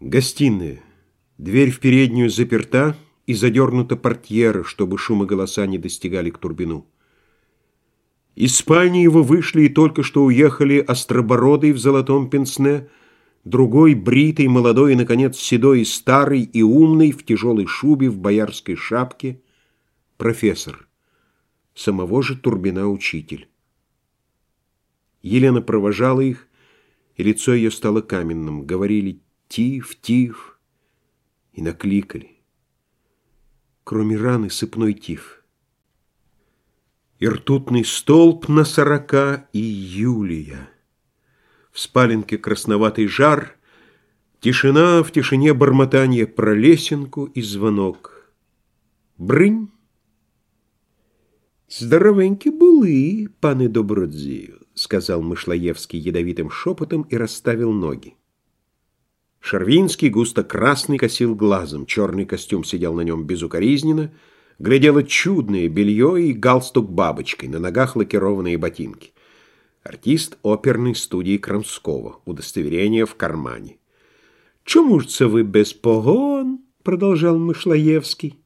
Гостиная. Дверь в переднюю заперта и задернута портьера, чтобы шум и голоса не достигали к Турбину. Из спальни его вышли и только что уехали Остробородый в золотом пенсне, другой бритый, молодой и, наконец, седой старый и умный в тяжелой шубе, в боярской шапке, профессор, самого же Турбина учитель. Елена провожала их, и лицо ее стало каменным. Говорили «Тиф, тиф!» и накликали. Кроме раны сыпной тиф. И ртутный столб на сорока и Юлия. В спаленке красноватый жар, Тишина в тишине бормотание про лесенку и звонок. Брынь! Здоровенькі були, пане добродзію сказал Мышлоевский ядовитым шепотом и расставил ноги. Шарвинский густо-красный косил глазом, черный костюм сидел на нем безукоризненно, глядело чудное белье и галстук бабочкой, на ногах лакированные ботинки. Артист оперной студии Крамского, удостоверение в кармане. «Чому ж ви без погон?» — продолжал Мышлоевский.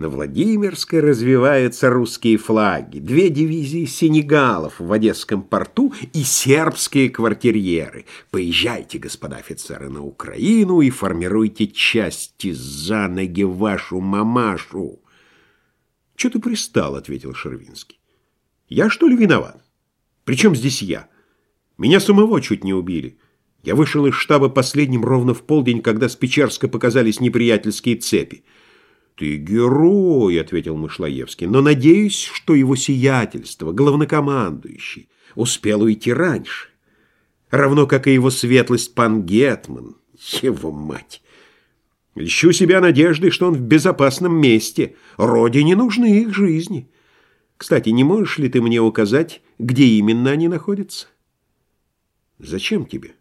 На Владимирской развиваются русские флаги, две дивизии сенегалов в Одесском порту и сербские квартирьеры. Поезжайте, господа офицеры, на Украину и формируйте части за ноги вашу мамашу. — Че ты пристал? — ответил Шервинский. — Я что ли виноват? Причем здесь я? Меня самого чуть не убили. Я вышел из штаба последним ровно в полдень, когда с Печерска показались неприятельские цепи. «Ты герой», — ответил Мышлоевский, «но надеюсь, что его сиятельство, главнокомандующий, успел уйти раньше, равно как и его светлость пан Гетман, его мать». Льщу себя надеждой, что он в безопасном месте. Родине нужны их жизни. Кстати, не можешь ли ты мне указать, где именно они находятся? Зачем тебе?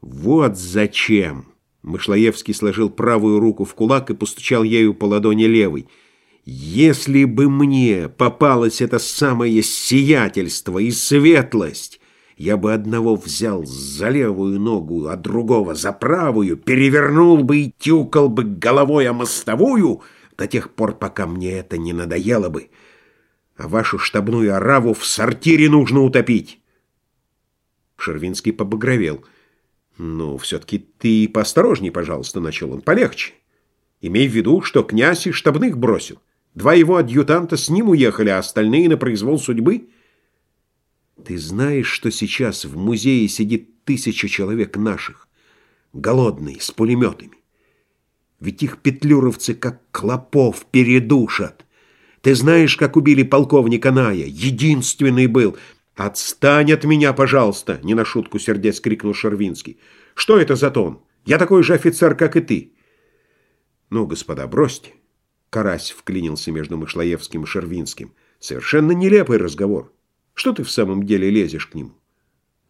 Вот зачем. Мышлоевский сложил правую руку в кулак и постучал ею по ладони левой. «Если бы мне попалось это самое сиятельство и светлость, я бы одного взял за левую ногу, а другого за правую, перевернул бы и тюкал бы головой о мостовую до тех пор, пока мне это не надоело бы. А вашу штабную ораву в сортире нужно утопить». Шервинский побагровел — «Ну, все-таки ты поосторожней, пожалуйста», — начал он, — «полегче. Имей в виду, что князь и штабных бросил. Два его адъютанта с ним уехали, а остальные на произвол судьбы». «Ты знаешь, что сейчас в музее сидит тысяча человек наших, голодные, с пулеметами? Ведь их петлюровцы как клопов передушат. Ты знаешь, как убили полковника Ная? Единственный был...» «Отстань от меня, пожалуйста!» — не на шутку сердец крикнул Шервинский. «Что это за тон? Я такой же офицер, как и ты!» «Ну, господа, бросьте!» Карась вклинился между Мышлоевским и Шервинским. «Совершенно нелепый разговор. Что ты в самом деле лезешь к нему?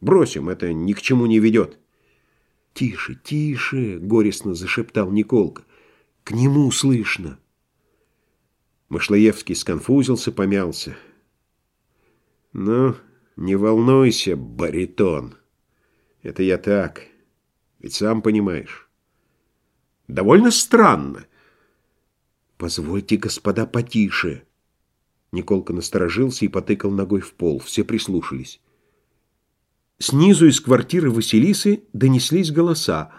Бросим, это ни к чему не ведет». «Тише, тише!» — горестно зашептал Николка. «К нему слышно!» Мышлоевский сконфузился, помялся. «Ну...» Не волнуйся, баритон. Это я так. Ведь сам понимаешь. Довольно странно. Позвольте, господа, потише. Николка насторожился и потыкал ногой в пол. Все прислушались. Снизу из квартиры Василисы донеслись голоса.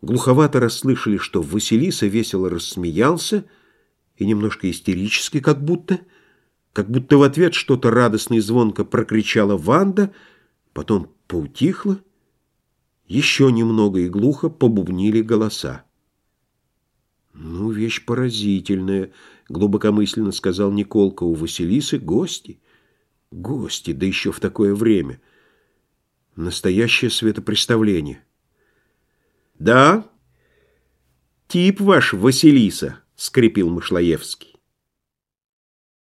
Глуховато расслышали, что Василиса весело рассмеялся и немножко истерически, как будто... Как будто в ответ что-то радостно и звонко прокричала Ванда, потом поутихло, еще немного и глухо побубнили голоса. «Ну, вещь поразительная», — глубокомысленно сказал Николка. «У Василисы гости. Гости, да еще в такое время. Настоящее светопреставление». «Да, тип ваш, Василиса», — скрипел Мышлоевский.